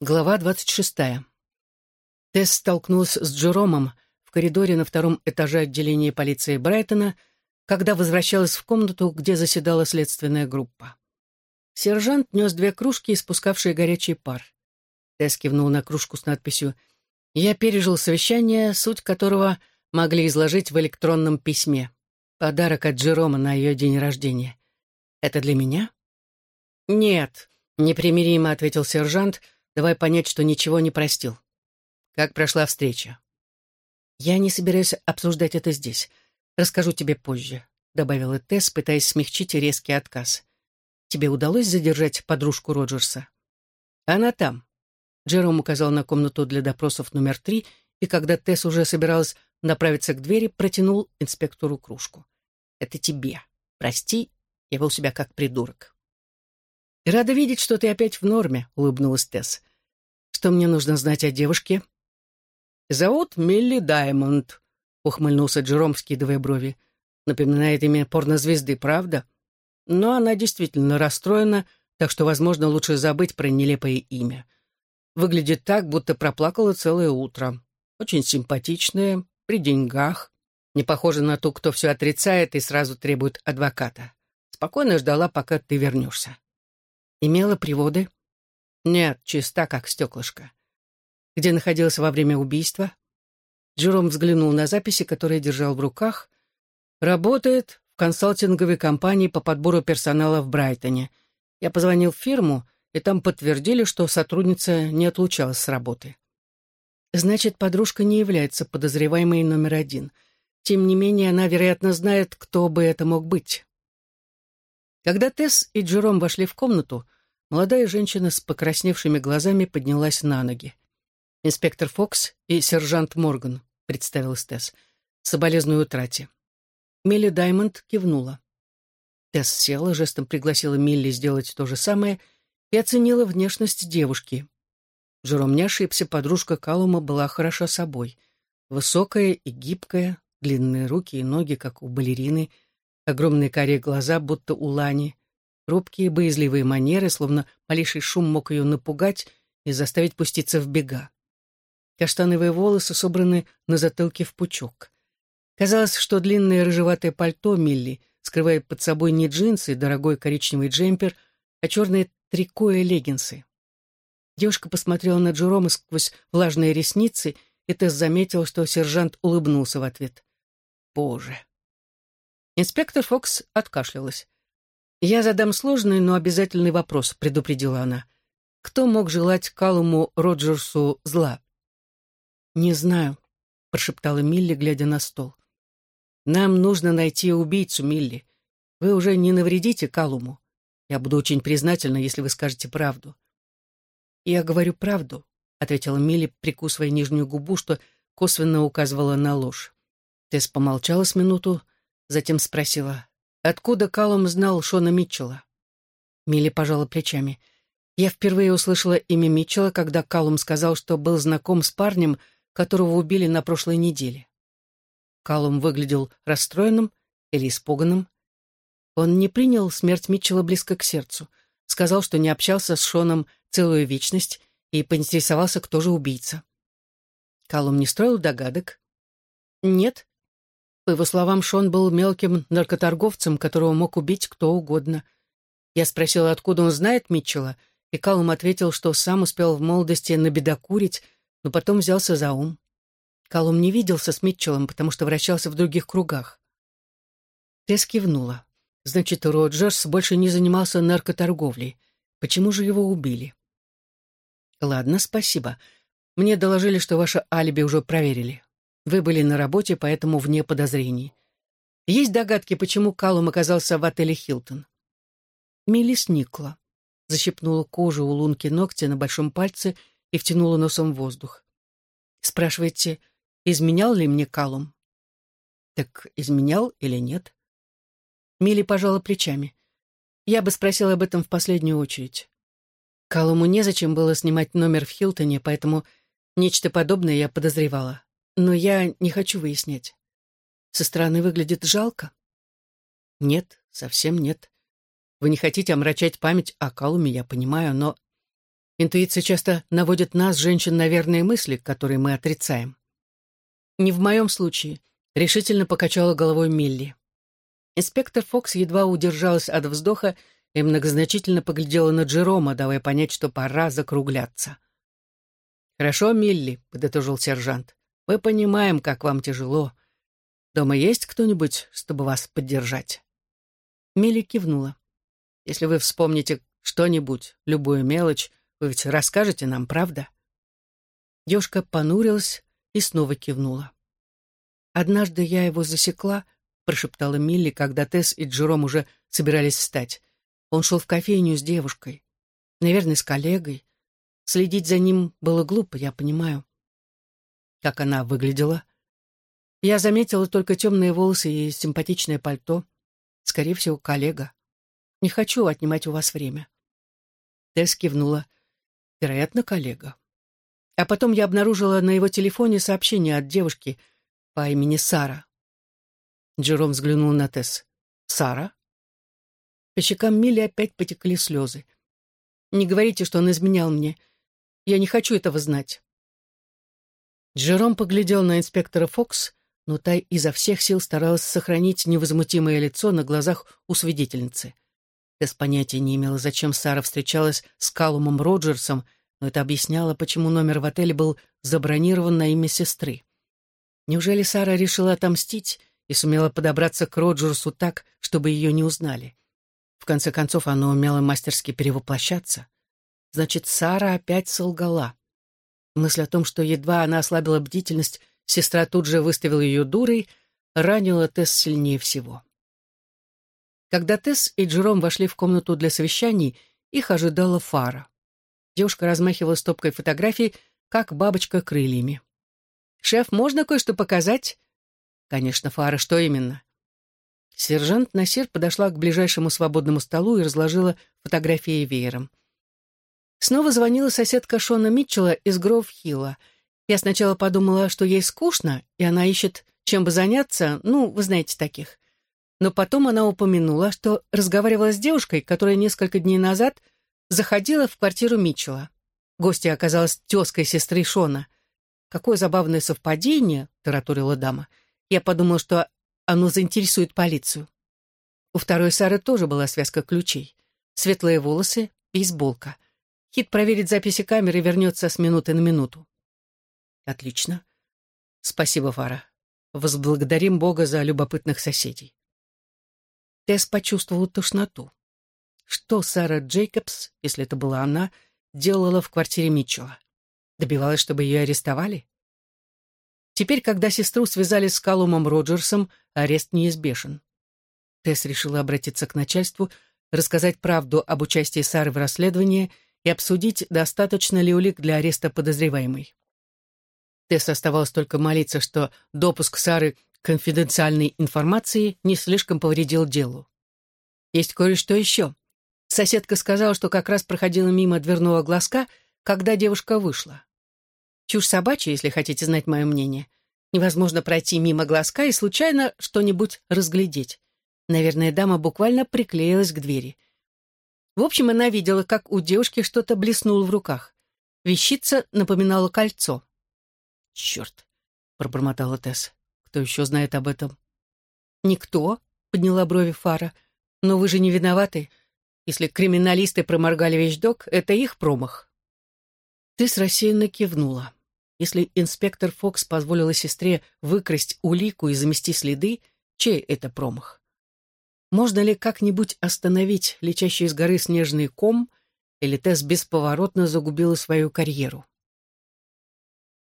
Глава двадцать шестая. Тесс столкнулась с Джеромом в коридоре на втором этаже отделения полиции Брайтона, когда возвращалась в комнату, где заседала следственная группа. Сержант нес две кружки, испускавшие горячий пар. Тесс кивнул на кружку с надписью «Я пережил совещание, суть которого могли изложить в электронном письме. Подарок от Джерома на ее день рождения. Это для меня?» «Нет», — непримиримо ответил сержант, — давай понять, что ничего не простил. Как прошла встреча? Я не собираюсь обсуждать это здесь. Расскажу тебе позже, добавила Тесс, пытаясь смягчить резкий отказ. Тебе удалось задержать подружку Роджерса? Она там. Джером указал на комнату для допросов номер три, и когда Тесс уже собиралась направиться к двери, протянул инспектору кружку. «Это тебе. Прости, я вел себя как придурок». «Рада видеть, что ты опять в норме», — улыбнулась Тесс. Что мне нужно знать о девушке?» «Зовут Милли Даймонд», — ухмыльнулся Джером, скидывая брови. «Напоминает имя порнозвезды, правда? Но она действительно расстроена, так что, возможно, лучше забыть про нелепое имя. Выглядит так, будто проплакала целое утро. Очень симпатичная, при деньгах. Не похожа на ту, кто все отрицает и сразу требует адвоката. Спокойно ждала, пока ты вернешься. Имела приводы?» Нет, чиста, как стеклышко. Где находился во время убийства? Джером взглянул на записи, которые держал в руках. Работает в консалтинговой компании по подбору персонала в Брайтоне. Я позвонил в фирму, и там подтвердили, что сотрудница не отлучалась с работы. Значит, подружка не является подозреваемой номер один. Тем не менее, она, вероятно, знает, кто бы это мог быть. Когда Тесс и Джером вошли в комнату, Молодая женщина с покрасневшими глазами поднялась на ноги. «Инспектор Фокс и сержант Морган», — представил Тесс. «Соболезную утрате». Милли Даймонд кивнула. Тесс села, жестом пригласила Милли сделать то же самое и оценила внешность девушки. Жером не ошибся, подружка Калума была хороша собой. Высокая и гибкая, длинные руки и ноги, как у балерины, огромные карие глаза, будто у Лани, Робкие, боязливые манеры, словно малейший шум мог ее напугать и заставить пуститься в бега. Каштановые волосы собраны на затылке в пучок. Казалось, что длинное рыжеватое пальто Милли скрывает под собой не джинсы и дорогой коричневый джемпер, а черные трико и леггинсы. Девушка посмотрела на Джерома сквозь влажные ресницы, и Тесс заметил, что сержант улыбнулся в ответ. «Боже!» Инспектор Фокс откашлялась. «Я задам сложный, но обязательный вопрос», — предупредила она. «Кто мог желать Калуму Роджерсу зла?» «Не знаю», — прошептала Милли, глядя на стол. «Нам нужно найти убийцу, Милли. Вы уже не навредите Калуму. Я буду очень признательна, если вы скажете правду». «Я говорю правду», — ответила Милли, прикусывая нижнюю губу, что косвенно указывала на ложь. Тесс помолчала с минуту, затем спросила, Откуда Калум знал Шона Митчелла? Милли пожала плечами. Я впервые услышала имя Митчелла, когда Калум сказал, что был знаком с парнем, которого убили на прошлой неделе. Калум выглядел расстроенным или испуганным. Он не принял смерть Митчелла близко к сердцу, сказал, что не общался с Шоном целую вечность и поинтересовался, кто же убийца. Калум не строил догадок. Нет, по его словам, Шон был мелким наркоторговцем, которого мог убить кто угодно. Я спросила, откуда он знает Митчелла, и Калум ответил, что сам успел в молодости набедокурить, но потом взялся за ум. Калум не виделся с Митчеллом, потому что вращался в других кругах. Тесс кивнула. Значит, Роджерс больше не занимался наркоторговлей. Почему же его убили? Ладно, спасибо. Мне доложили, что ваше алиби уже проверили. Вы были на работе, поэтому вне подозрений. Есть догадки, почему Калум оказался в отеле «Хилтон»?» Милли сникла, защипнула кожу у лунки ногтя на большом пальце и втянула носом воздух. «Спрашиваете, изменял ли мне Калум?» «Так изменял или нет?» Милли пожала плечами. «Я бы спросила об этом в последнюю очередь. Калуму незачем было снимать номер в Хилтоне, поэтому нечто подобное я подозревала. Но я не хочу выяснять. Со стороны выглядит жалко? Нет, совсем нет. Вы не хотите омрачать память о Калуме, я понимаю, но... Интуиция часто наводит нас, женщин, на верные мысли, которые мы отрицаем. Не в моем случае, решительно покачала головой Милли. Инспектор Фокс едва удержалась от вздоха и многозначительно поглядела на Джерома, давая понять, что пора закругляться. «Хорошо, Милли», — подытожил сержант. «Мы понимаем, как вам тяжело. Дома есть кто-нибудь, чтобы вас поддержать?» Милли кивнула. «Если вы вспомните что-нибудь, любую мелочь, вы ведь расскажете нам, правда?» Девушка понурилась и снова кивнула. «Однажды я его засекла», — прошептала Милли, когда Тесс и Джером уже собирались встать. Он шел в кофейню с девушкой. Наверное, с коллегой. Следить за ним было глупо, я понимаю. Как она выглядела? Я заметила только темные волосы и симпатичное пальто. Скорее всего, коллега. Не хочу отнимать у вас время. Тесс кивнула. Вероятно, коллега. А потом я обнаружила на его телефоне сообщение от девушки по имени Сара. Джером взглянул на Тесс. «Сара?» По щекам Милли опять потекли слезы. «Не говорите, что он изменял мне. Я не хочу этого знать». Джером поглядел на инспектора Фокс, но та изо всех сил старалась сохранить невозмутимое лицо на глазах у свидетельницы. Тесс понятия не имела, зачем Сара встречалась с Калумом Роджерсом, но это объясняло, почему номер в отеле был забронирован на имя сестры. Неужели Сара решила отомстить и сумела подобраться к Роджерсу так, чтобы ее не узнали? В конце концов, она умела мастерски перевоплощаться. Значит, Сара опять солгала. Мысль о том, что едва она ослабила бдительность, сестра тут же выставила ее дурой, ранила Тесс сильнее всего. Когда Тесс и Джером вошли в комнату для совещаний, их ожидала Фара. Девушка размахивала стопкой фотографий, как бабочка крыльями. «Шеф, можно кое-что показать?» «Конечно, Фара, что именно?» Сержант Насир подошла к ближайшему свободному столу и разложила фотографии веером. Снова звонила соседка Шона Митчелла из Гров-Хилла. Я сначала подумала, что ей скучно, и она ищет, чем бы заняться, ну, вы знаете таких. Но потом она упомянула, что разговаривала с девушкой, которая несколько дней назад заходила в квартиру Митчелла. Гостья оказалась тезкой сестры Шона. «Какое забавное совпадение», — тараторила дама. Я подумала, что оно заинтересует полицию. У второй Сары тоже была связка ключей. Светлые волосы, бейсболка. Хит проверит записи камеры и вернется с минуты на минуту. Отлично. Спасибо, Фара. Возблагодарим Бога за любопытных соседей. Тесс почувствовал тошноту. Что Сара Джейкобс, если это была она, делала в квартире Митчелла? Добивалась, чтобы ее арестовали? Теперь, когда сестру связали с Калумом Роджерсом, арест неизбежен. Тесс решила обратиться к начальству, рассказать правду об участии Сары в расследовании и обсудить, достаточно ли улик для ареста подозреваемой. Тесс оставалось только молиться, что допуск Сары конфиденциальной информации не слишком повредил делу. Есть кое-что еще. Соседка сказала, что как раз проходила мимо дверного глазка, когда девушка вышла. Чушь собачья, если хотите знать мое мнение. Невозможно пройти мимо глазка и случайно что-нибудь разглядеть. Наверное, дама буквально приклеилась к двери. В общем, она видела, как у девушки что-то блеснуло в руках. Вещица напоминала кольцо. «Черт!» — пробормотала Тесс. «Кто еще знает об этом?» «Никто», — подняла брови Фара. «Но вы же не виноваты. Если криминалисты проморгали вещдок, это их промах». Тесс рассеянно кивнула. Если инспектор Фокс позволила сестре выкрасть улику и замести следы, чей это промах? Можно ли как-нибудь остановить летящий с горы снежный ком, или Тесс бесповоротно загубила свою карьеру?